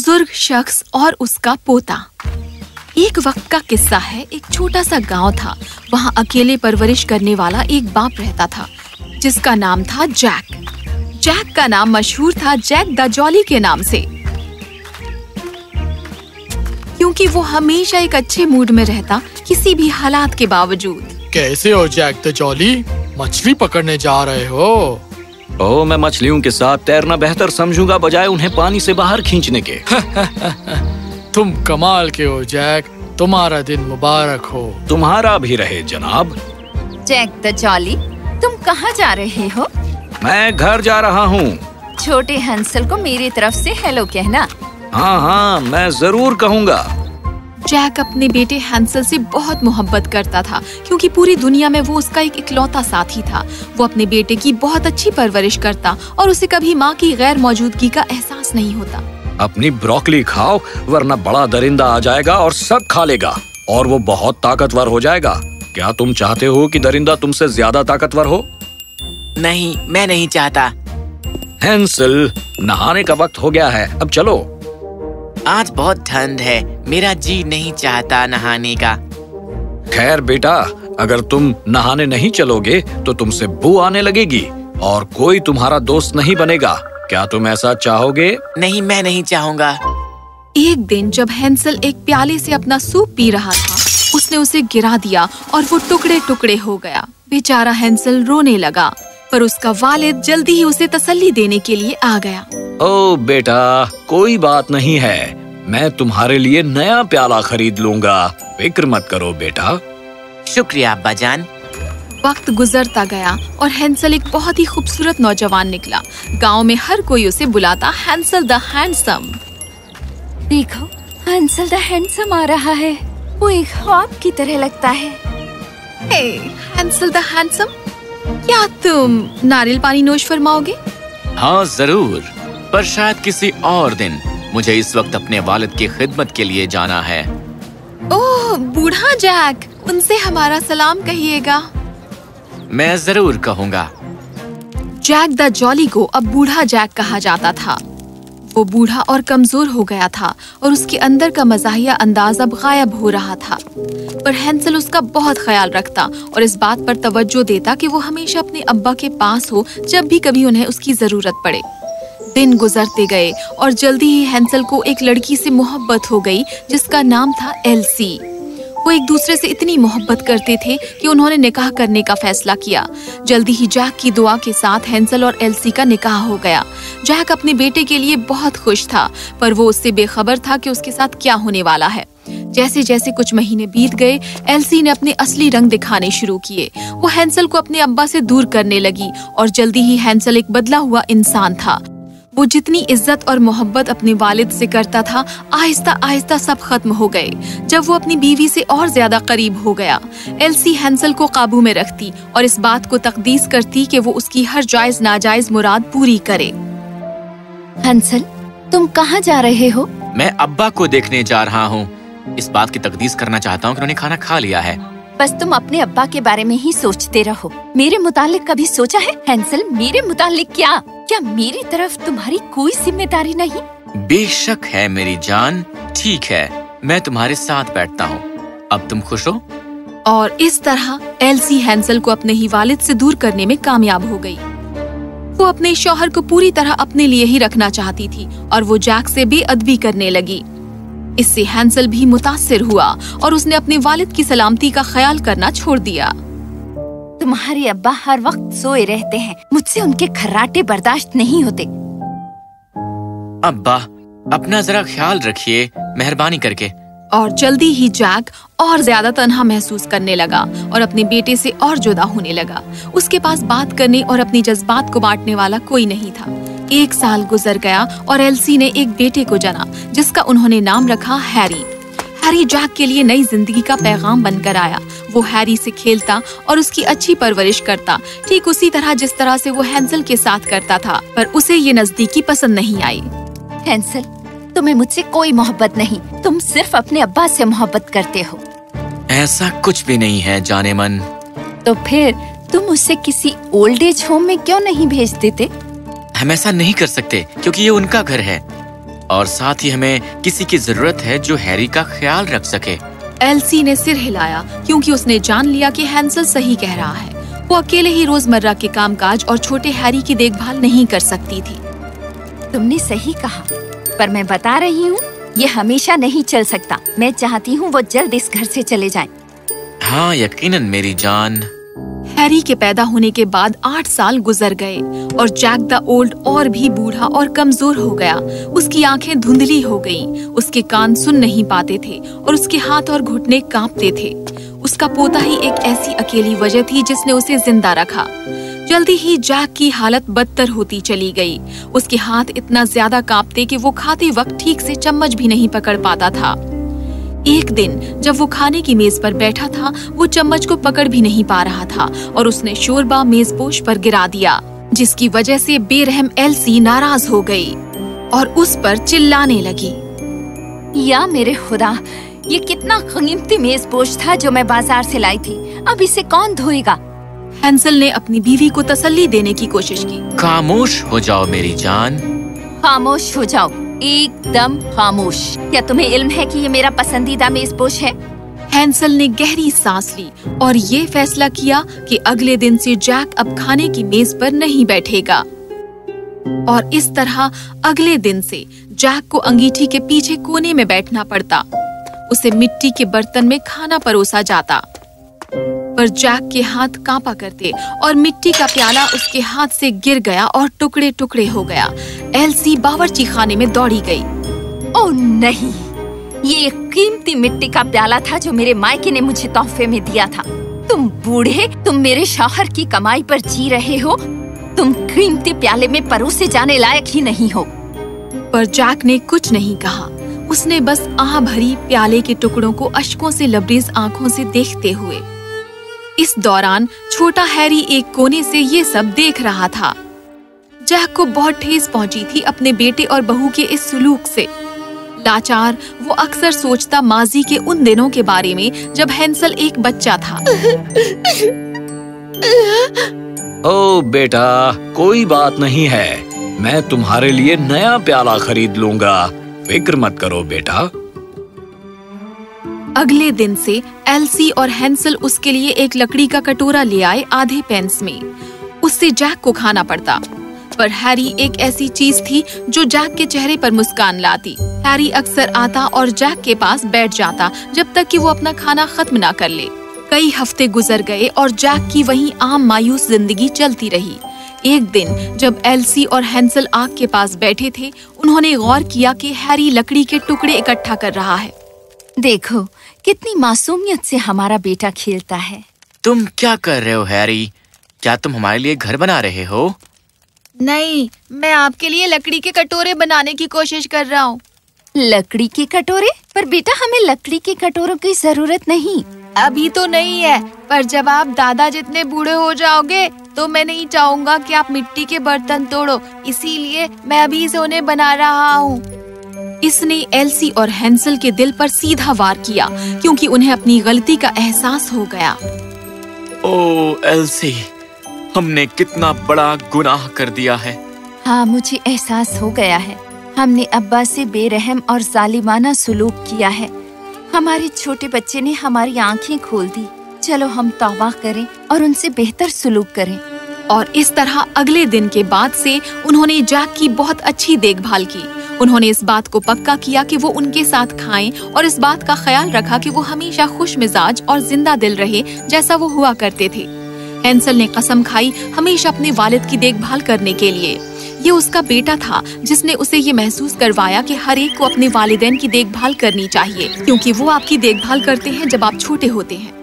बुज़ुर्ग शख्स और उसका पोता। एक वक्त का किस्सा है, एक छोटा सा गाँव था। वहाँ अकेले परवरिश करने वाला एक बाप रहता था, जिसका नाम था जैक। जैक का नाम मशहूर था जैक द जॉली के नाम से। क्योंकि वो हमेशा एक अच्छे मूड में रहता, किसी भी हालात के बावजूद। कैसे हो जैक द जॉली मछली पकड़ने जा रहे हो। ओ मैं मछलियों के साथ तैरना बेहतर समझूँगा बजाय उन्हें पानी से बाहर खींचने के। तुम कमाल के हो जैक। तुम्हारा दिन मुबारक हो। तुम्हारा भी रहे जनाब। जैक द जॉली तुम कहाँ जा रहे हो? मैं घर जा रहा हूँ। छोटे हंसल को मेरी तरफ़ से हेलो कहना। हाँ हाँ मैं ज़रूर कहूँगा। जैक अपने बेटे हैंसल से बहुत मोहब्बत करता था क्योंकि पूरी दुनिया में वो उसका एक इकलौता साथी था। वो अपने बेटे की बहुत अच्छी परवरिश करता और उसे कभी माँ की गैर मौजूदगी का एहसास नहीं होता। अपनी ब्रोकली खाओ वरना बड़ा दरिंदा आ जाएगा और सब खा लेगा और वो बहुत ताकतवर हो जाएगा। क्या तुम चाहते हो कि दरिंदा तुमसे ज़्यादा ताकतवर हो? नहीं मैं नहीं चाहता। हैंसल नहाने का वक्त हो गया है अब चलो। आज बहुत ठंड है। मेरा जी नहीं चाहता नहाने का। खैर बेटा अगर तुम नहाने नहीं चलोगे तो तुमसे बू आने लगेगी और कोई तुम्हारा दोस्त नहीं बनेगा। क्या तुम ऐसा चाहोगे? नहीं मैं नहीं चाहूँगा। एक दिन जब हैंसल एक प्याले से अपना सूप पी रहा था उसने उसे गिरा दिया और वो टुकड़े टुकड़े हो गया। बेचारा हैंसल रोने लगा। पर उसका वालिद जल्दी ही उसे तसल्ली देने के लिए आ गया। ओ बेटा कोई बात नहीं है। मैं तुम्हारे लिए नया प्याला खरीद लूँगा। फ़िक्र मत करो बेटा। शुक्रिया अब्बा जान वक्त गुजरता गया और हैंसल एक बहुत ही खूबसूरत नौजवान निकला। गाँव में हर कोई उसे बुलाता हैंसल द हैंडसम। देखो हंसल द हैंडसम आ रहा है। वो एक ख्वाब की तरह लगता है। Hey Hansel the handsome? क्या तुम नारियल पानी नोश फरमाओगे? हाँ ज़रूर। पर शायद किसी और दिन मुझे इस वक्त अपने वालिद की खिदमत के लिए जाना है। ओह बूढ़ा जैक उनसे हमारा सलाम कहिएगा। मैं ज़रूर कहूँगा। जैक द जॉली को अब बूढ़ा जैक कहा जाता था। वो बूढ़ा और कमज़ोर हो गया था और उसके अंदर का मजाहिया अंदाज अब गायब हो रहा था। पर हैंसल उसका बहुत ख्याल रखता और इस बात पर तवज्जो देता कि वो हमेशा अपने अब्बा के पास हो, जब भी कभी उन्हें उसकी ज़रूरत पड़े। दिन गुजरते गए और जल्दी ही हैंसल को एक लड़की से मोहब्बत हो गई, जिसका नाम था एलसी। वो एक दूसरे से इतनी मोहब्बत करते थे कि उन्होंने निकाह करने का फैसला किया। जल्दी ही जैक की दुआ के साथ हैंसल और एलसी का निकाह हो गया। जैक अपने बेटे के लिए बहुत खुश था, पर वो उससे बेखबर था कि उसके साथ क्या होने वाला है। जैसे जैसे कुछ महीने बीत गए, एलसी ने अपने असली रंग दिखाने शुरू किए। वो हैंसल को अपने अब्बा से दूर करने लगी और जल्दी ही हैंसल एक बदला हुआ इंसान था। वो जितनी इज़्ज़त और मोहब्बत अपने वालिद से करता था आहिस्ता आहिस्ता सब खत्म हो गए जब वो अपनी बीवी से और ज़्यादा करीब हो गया। एलसी हैंसल को काबू में रखती और इस बात को तकदीस करती कि वो उसकी हर जायज़ नाजायज मुराद पूरी करे। हंसल तुम कहाँ जा रहे हो? मैं अब्बा को देखने जा रहा हूँ। इस बात की तकदीस करना चाहता हूँ कि उन्होंने खाना खा लिया है। बस तुम अपने अब्बा के बारे में ही सोचते रहो। मेरे मुतालिक कभी सोचा है? हैंसल मेरे मुतालिक क्या? क्या मेरी तरफ़ तुम्हारी कोई ज़िम्मेदारी नहीं? बेशक है मेरी जान। ठीक है मैं तुम्हारे साथ बैठता हूँ। अब तुम खुश हो? और इस तरह एलसी हैंसल को अपने ही वालिद से दूर करने में कामयाब हो गई। वो अपने शौहर को पूरी तरह अपने लिए ही रखना चाहती थी और वो जैक से बेअदबी करने लगी। इससे हैंसल भी मुतासिर हुआ और उसने अपने वालिद की सलामती का ख्याल करना छोड़ दिया। तुम्हारे अब्बा हर वक्त सोए रहते हैं। मुझसे उनके खर्राटे बर्दाश्त नहीं होते। अब्बा अपना जरा ख्याल रखिए मेहरबानी करके। और जल्दी ही जैक और ज़्यादा तनहा महसूस करने लगा और अपने बेटे से और जुदा होने लगा। उसके पास बात करने और अपनी जज्बात को बांटने वाला कोई नहीं था। एक साल गुजर गया और एलसी ने एक बेटे को जना जिसका उन्होंने नाम रखा हैरी। हैरी जैक के लिए नई ज़िंदगी का पैगाम बनकर आया। वो हैरी से खेलता और उसकी अच्छी परवरिश करता। ठीक उसी तरह जिस तरह से वो हैंसल के साथ करता था पर उसे ये नजदीकी पसंद नहीं आई। हैंसल तुम्हें मुझसे कोई मोहब्बत नहीं। तुम सिर्फ़ अपने अब्बा से मोहब्बत करते हो। ऐसा कुछ भी नहीं है जाने मन। तो फिर तुम उसे किसी ओल्ड एज होम में क्यों नहीं भेज देते? हम ऐसा नहीं कर सकते क्योंकि ये उनका घर है। और साथ ही हमें किसी की ज़रूरत है जो हैरी का ख्याल रख सके। एलसी ने सिर हिलाया क्योंकि उसने जान लिया कि हैंसल सही कह रहा है। वो अकेले ही रोज़मर्रा के कामकाज और छोटे हैरी की देखभाल नहीं कर सकती थी। तुमने सही कहा पर मैं बता रही हूँ ये हमेशा नहीं चल सकता। मैं चाहती हूँ वो जल्द इस घर से चले जाएँ। हाँ यकीनन मेरी जान। हैरी के पैदा होने के बाद आठ साल गुजर गए और जैक द ओल्ड और भी बूढ़ा और कमज़ोर हो गया। उसकी आँखें धुंधली हो गईं, उसके कान सुन नहीं पाते थे और उसके हाथ और घुटने कांपते थे। उसका पोता ही एक ऐसी अकेली वजह थी जिसने उसे ज़िंदा रखा। जल्दी ही जैक की हालत बदतर होती चली गई। उसके हाथ इतना ज़्यादा कांपते कि वो खाते वक्त ठीक से चम्मच भी नहीं पकड़ पाता था। एक दिन जब वो खाने की मेज पर बैठा था वो चम्मच को पकड़ भी नहीं पा रहा था और उसने शोरबा मेजपोश पर गिरा दिया जिसकी वजह से बेरहम एलसी नाराज़ हो गई और उस पर चिल्लाने लगी। या मेरे खुदा ये कितना कीमती मेजपोश था जो मैं बाज़ार से लाई थी। अब इसे कौन धोएगा? हैंसल ने अपनी बीवी को तसल्ली देने की कोशिश की। खामोश हो जाओ मेरी जान। खामोश हो जाओ। एकदम खामोश। क्या तुम्हें इल्म है कि ये मेरा पसंदीदा मेजपोश है? हैंसल ने गहरी सांस ली और ये फैसला किया कि अगले दिन से जैक अब खाने की मेज पर नहीं बैठेगा। और इस तरह अगले दिन से जैक को अंगीठी के पीछे कोने में बैठना पड़ता। उसे मिट्टी के बर्तन में खाना परोसा जाता। पर जैक के हाथ कांपा करते और मिट्टी का प्याला उसके हाथ से गिर गया और टुकड़े टुकड़े हो गया। एलसी बावर्ची खाने में दौड़ी गई। ओ नहीं ये एक कीमती मिट्टी का प्याला था जो मेरे मायके ने मुझे तोहफे में दिया था। तुम बूढ़े तुम मेरे शौहर की कमाई पर जी रहे हो। तुम कीमती प्याले में परोसे जाने लायक ही नहीं हो। पर जैक ने कुछ नहीं कहा। उसने बस आह भरी प्याले के टुकड़ों को अशकों से लबरेज आँखों से देखते हुए इस दौरान छोटा हैरी एक कोने से ये सब देख रहा था। जैक को बहुत ठेस पहुँची थी अपने बेटे और बहू के इस सुलूक से। लाचार, वो अक्सर सोचता माजी के उन दिनों के बारे में, जब हैंसल एक बच्चा था। ओ बेटा, कोई बात नहीं है। मैं तुम्हारे लिए नया प्याला खरीद लूँगा। फ़िक्र मत करो बेटा। अगले दिन से एल्सी और हैंसल उसके लिए एक लकड़ी का कटोरा ले आए आधे पेंस में। उससे जैक को खाना पड़ता। पर हैरी एक ऐसी चीज़ थी जो जैक के चेहरे पर मुस्कान लाती। हैरी अक्सर आता और जैक के पास बैठ जाता जब तक कि वो अपना खाना खत्म ना कर ले। कई हफ़्ते गुजर गए और जैक की वही आम मायूस ज़िंदगी चलती रही। एक दिन जब एलसी और हैंसल आग के पास बैठे थे, उन्होंने गौर किया कि हैरी लकड़ी के टुकड़े इकट्ठा कर रहा है। देखो कितनी मासूमियत से हमारा बेटा खेलता है। तुम क्या कर रहे हो हैरी? क्या तुम हमारे लिए घर बना रहे हो? नहीं मैं आपके लिए लकड़ी के कटोरे बनाने की कोशिश कर रहा हूँ। लकड़ी के कटोरे? पर बेटा हमें लकड़ी के कटोरों की ज़रूरत नहीं। अभी तो नहीं है पर जब आप दादा जितने बूढ़े हो जाओगे तो मैं नहीं चाहूँगा कि आप मिट्टी के बर्तन तोड़ो। इसीलिए मैं अभी से उन्हें बना रहा हूँ। इसने एलसी और हैंसल के दिल पर सीधा वार किया क्योंकि उन्हें अपनी गलती का एहसास हो गया। ओ एलसी हमने कितना बड़ा गुनाह कर दिया है। हाँ मुझे एहसास हो गया है। हमने अब्बा से बेरहम और जालिमाना सुलूक किया है। हमारे छोटे बच्चे ने हमारी आँखें खोल दी। चलो हम तौबा करें और उनसे बेहतर सुलूक करें। और इस तरह अगले दिन के बाद से उन्होंने जैक की बहुत अच्छी देखभाल की। उन्होंने इस बात को पक्का किया कि वो उनके साथ खाएँ और इस बात का ख्याल रखा कि वो हमेशा खुश मिजाज और ज़िंदा दिल रहे, जैसा वो हुआ करते थे। हैंसल ने कसम खाई हमेशा अपने वालिद की देखभाल करने के लिए। ये उसका बेटा था, जिसने उसे ये महसूस करवाया कि हर एक को अपने वालिदैन की देखभाल करनी चाहिए, क्योंकि वो आपकी देखभाल करते हैं जब आप छोटे होते हैं।